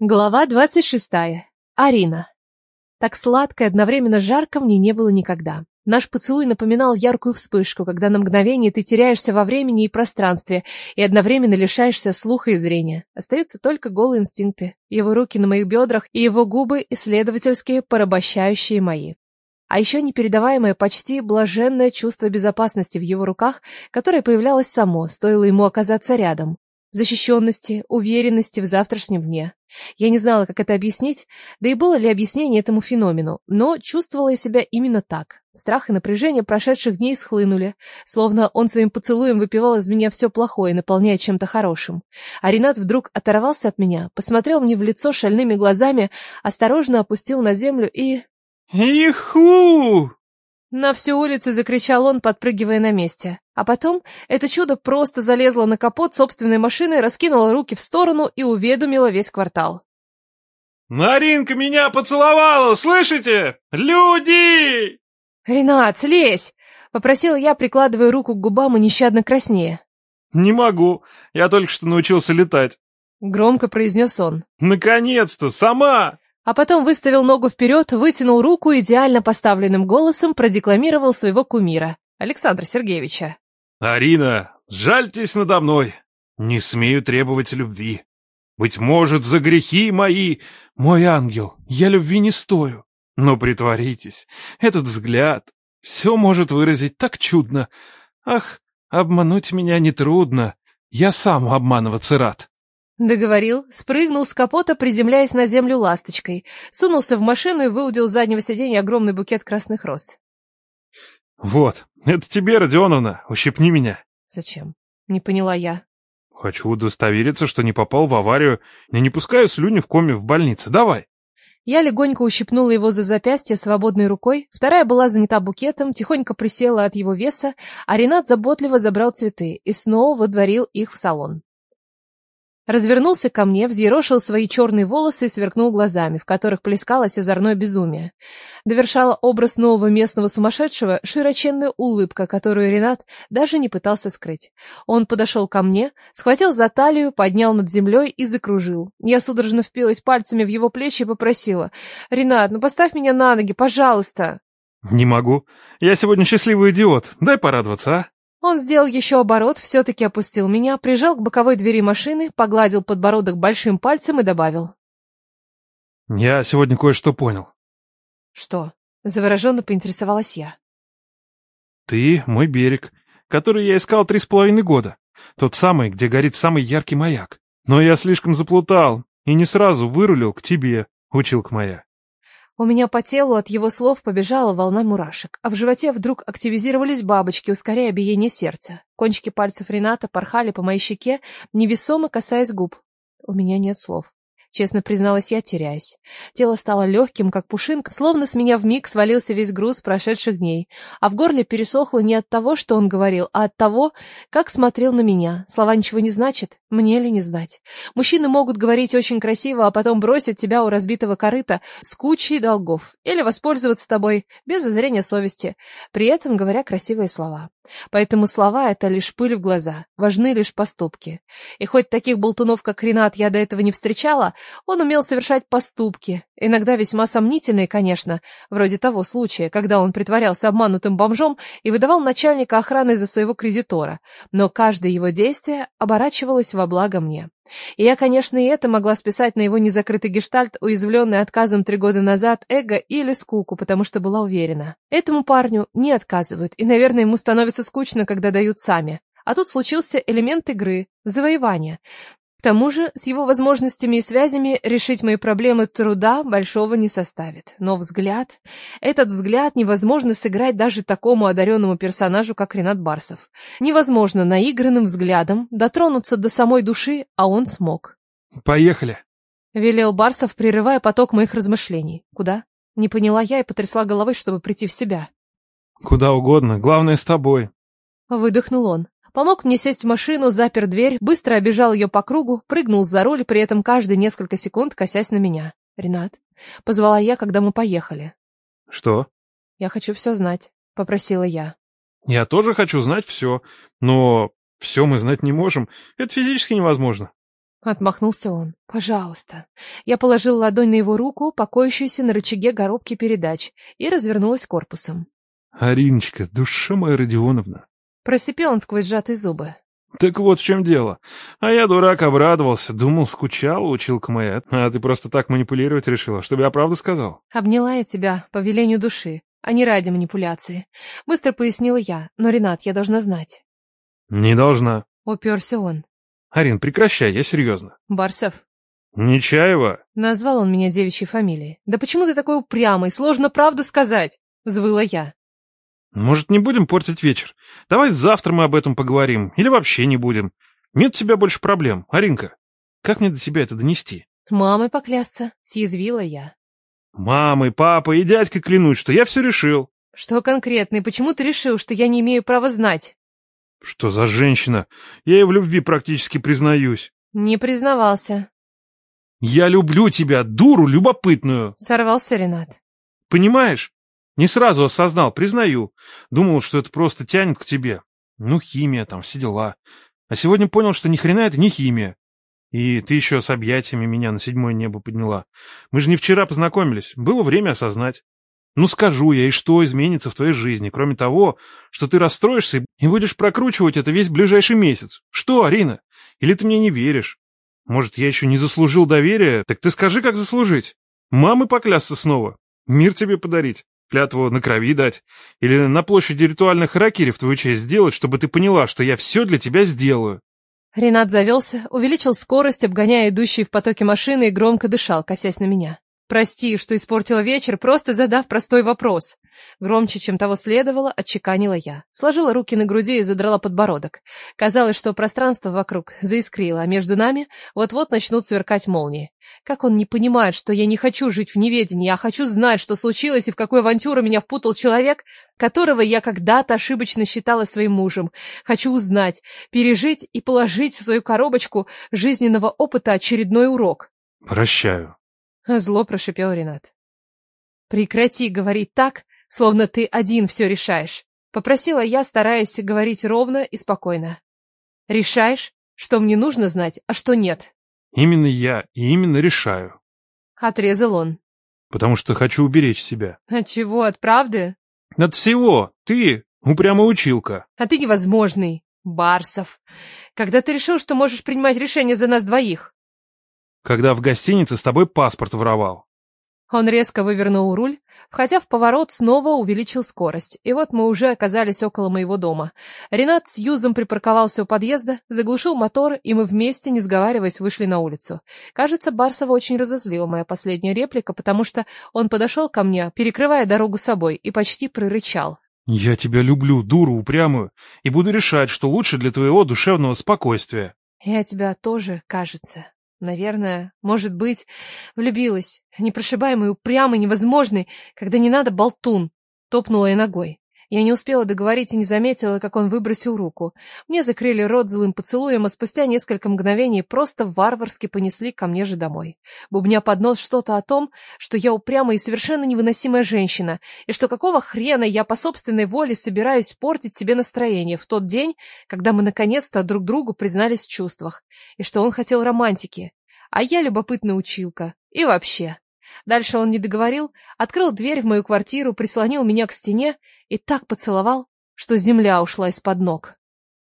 Глава двадцать шестая. Арина. Так сладко и одновременно жарко мне не было никогда. Наш поцелуй напоминал яркую вспышку, когда на мгновение ты теряешься во времени и пространстве и одновременно лишаешься слуха и зрения. Остаются только голые инстинкты, его руки на моих бедрах и его губы, исследовательские, порабощающие мои. А еще непередаваемое, почти блаженное чувство безопасности в его руках, которое появлялось само, стоило ему оказаться рядом. Защищенности, уверенности в завтрашнем дне. Я не знала, как это объяснить, да и было ли объяснение этому феномену, но чувствовала я себя именно так. Страх и напряжение прошедших дней схлынули, словно он своим поцелуем выпивал из меня все плохое, наполняя чем-то хорошим. А Ренат вдруг оторвался от меня, посмотрел мне в лицо шальными глазами, осторожно опустил на землю и... «Иху!» На всю улицу закричал он, подпрыгивая на месте. А потом это чудо просто залезло на капот собственной машины, раскинуло руки в сторону и уведомило весь квартал. «Наринка меня поцеловала, слышите? Люди!» «Ренат, слезь!» — попросила я, прикладывая руку к губам и нещадно краснее. «Не могу, я только что научился летать». Громко произнес он. «Наконец-то, сама!» А потом выставил ногу вперед, вытянул руку идеально поставленным голосом, продекламировал своего кумира, Александра Сергеевича. «Арина, жальтесь надо мной. Не смею требовать любви. Быть может, за грехи мои, мой ангел, я любви не стою. Но притворитесь, этот взгляд, все может выразить так чудно. Ах, обмануть меня нетрудно, я сам обманываться рад». Договорил, спрыгнул с капота, приземляясь на землю ласточкой, сунулся в машину и выудил с заднего сиденья огромный букет красных роз. «Вот, это тебе, Родионовна, ущипни меня». «Зачем?» — не поняла я. «Хочу удостовериться, что не попал в аварию, и не пускаю слюни в коме в больнице. Давай». Я легонько ущипнула его за запястье свободной рукой, вторая была занята букетом, тихонько присела от его веса, а Ренат заботливо забрал цветы и снова водворил их в салон. Развернулся ко мне, взъерошил свои черные волосы и сверкнул глазами, в которых плескалось озорное безумие. Довершала образ нового местного сумасшедшего широченная улыбка, которую Ренат даже не пытался скрыть. Он подошел ко мне, схватил за талию, поднял над землей и закружил. Я судорожно впилась пальцами в его плечи и попросила. «Ренат, ну поставь меня на ноги, пожалуйста!» «Не могу. Я сегодня счастливый идиот. Дай порадоваться, а?» Он сделал еще оборот, все-таки опустил меня, прижал к боковой двери машины, погладил подбородок большим пальцем и добавил. «Я сегодня кое-что понял». «Что?» — завороженно поинтересовалась я. «Ты мой берег, который я искал три с половиной года. Тот самый, где горит самый яркий маяк. Но я слишком заплутал и не сразу вырулил к тебе, училка моя. У меня по телу от его слов побежала волна мурашек, а в животе вдруг активизировались бабочки, ускоряя биение сердца. Кончики пальцев Рената порхали по моей щеке, невесомо касаясь губ. У меня нет слов. Честно призналась я, теряясь. Тело стало легким, как пушинка, словно с меня вмиг свалился весь груз прошедших дней. А в горле пересохло не от того, что он говорил, а от того, как смотрел на меня. Слова ничего не значат, мне ли не знать. Мужчины могут говорить очень красиво, а потом бросить тебя у разбитого корыта с кучей долгов. Или воспользоваться тобой без зазрения совести, при этом говоря красивые слова. Поэтому слова — это лишь пыль в глаза, важны лишь поступки. И хоть таких болтунов, как Ренат, я до этого не встречала, он умел совершать поступки, иногда весьма сомнительные, конечно, вроде того случая, когда он притворялся обманутым бомжом и выдавал начальника охраны за своего кредитора, но каждое его действие оборачивалось во благо мне. И я, конечно, и это могла списать на его незакрытый гештальт, уязвленный отказом три года назад эго или скуку, потому что была уверена. Этому парню не отказывают, и, наверное, ему становится скучно, когда дают сами. А тут случился элемент игры, завоевания. К тому же, с его возможностями и связями решить мои проблемы труда большого не составит. Но взгляд... Этот взгляд невозможно сыграть даже такому одаренному персонажу, как Ренат Барсов. Невозможно наигранным взглядом дотронуться до самой души, а он смог. «Поехали!» — велел Барсов, прерывая поток моих размышлений. «Куда?» — не поняла я и потрясла головой, чтобы прийти в себя. «Куда угодно, главное с тобой». Выдохнул он. Помог мне сесть в машину, запер дверь, быстро обежал ее по кругу, прыгнул за руль, при этом каждые несколько секунд косясь на меня. «Ренат?» — позвала я, когда мы поехали. «Что?» «Я хочу все знать», — попросила я. «Я тоже хочу знать все, но все мы знать не можем. Это физически невозможно». Отмахнулся он. «Пожалуйста». Я положил ладонь на его руку, покоящуюся на рычаге коробки передач, и развернулась корпусом. «Ариночка, душа моя Родионовна!» Просипел он сквозь сжатые зубы. «Так вот в чем дело. А я, дурак, обрадовался. Думал, скучала, училка моя. А ты просто так манипулировать решила, чтобы я правду сказал?» «Обняла я тебя по велению души, а не ради манипуляции. Быстро пояснила я. Но, Ренат, я должна знать». «Не должна». Уперся он. «Арин, прекращай, я серьезно». «Барсов». «Нечаева?» Назвал он меня девичьей фамилией. «Да почему ты такой упрямый? Сложно правду сказать!» Взвыла я. Может, не будем портить вечер? Давай завтра мы об этом поговорим. Или вообще не будем. Нет у тебя больше проблем. Аринка, как мне до тебя это донести? Мамой поклясться, съязвила я. Мамой, папой и дядькой клянусь, что я все решил. Что конкретно и почему ты решил, что я не имею права знать? Что за женщина? Я ей в любви практически признаюсь. Не признавался. Я люблю тебя, дуру любопытную. Сорвался Ренат. Понимаешь? Не сразу осознал, признаю. Думал, что это просто тянет к тебе. Ну, химия там, все дела. А сегодня понял, что ни хрена это не химия. И ты еще с объятиями меня на седьмое небо подняла. Мы же не вчера познакомились. Было время осознать. Ну, скажу я, и что изменится в твоей жизни, кроме того, что ты расстроишься и будешь прокручивать это весь ближайший месяц. Что, Арина? Или ты мне не веришь? Может, я еще не заслужил доверия? Так ты скажи, как заслужить. Мамы поклясться снова. Мир тебе подарить клятву на крови дать? Или на площади ритуальных ракирей в твою честь сделать, чтобы ты поняла, что я все для тебя сделаю?» Ренат завелся, увеличил скорость, обгоняя идущие в потоке машины и громко дышал, косясь на меня. «Прости, что испортила вечер, просто задав простой вопрос». Громче, чем того следовало, отчеканила я. Сложила руки на груди и задрала подбородок. Казалось, что пространство вокруг заискрило, а между нами вот-вот начнут сверкать молнии. Как он не понимает, что я не хочу жить в неведении, а хочу знать, что случилось и в какую авантюру меня впутал человек, которого я когда-то ошибочно считала своим мужем. Хочу узнать, пережить и положить в свою коробочку жизненного опыта очередной урок. «Прощаю», — зло прошипел Ренат. «Прекрати говорить так, словно ты один все решаешь», — попросила я, стараясь говорить ровно и спокойно. «Решаешь, что мне нужно знать, а что нет?» Именно я и именно решаю. Отрезал он. Потому что хочу уберечь себя. От чего? От правды? От всего. Ты упрямая училка. А ты невозможный. Барсов. Когда ты решил, что можешь принимать решения за нас двоих? Когда в гостинице с тобой паспорт воровал. Он резко вывернул руль, входя в поворот, снова увеличил скорость. И вот мы уже оказались около моего дома. Ренат с Юзом припарковался у подъезда, заглушил мотор, и мы вместе, не сговариваясь, вышли на улицу. Кажется, Барсова очень разозлила моя последняя реплика, потому что он подошел ко мне, перекрывая дорогу собой, и почти прорычал. «Я тебя люблю, дуру упрямую, и буду решать, что лучше для твоего душевного спокойствия». «Я тебя тоже, кажется». Наверное, может быть, влюбилась. Непрошибаемый, упрямый, невозможный, когда не надо болтун. Топнула я ногой. Я не успела договорить и не заметила, как он выбросил руку. Мне закрыли рот злым поцелуем, а спустя несколько мгновений просто варварски понесли ко мне же домой. Бубня под нос что-то о том, что я упрямая и совершенно невыносимая женщина, и что какого хрена я по собственной воле собираюсь портить себе настроение в тот день, когда мы наконец-то друг другу признались в чувствах, и что он хотел романтики, а я любопытная училка. И вообще. Дальше он не договорил, открыл дверь в мою квартиру, прислонил меня к стене и так поцеловал, что земля ушла из-под ног.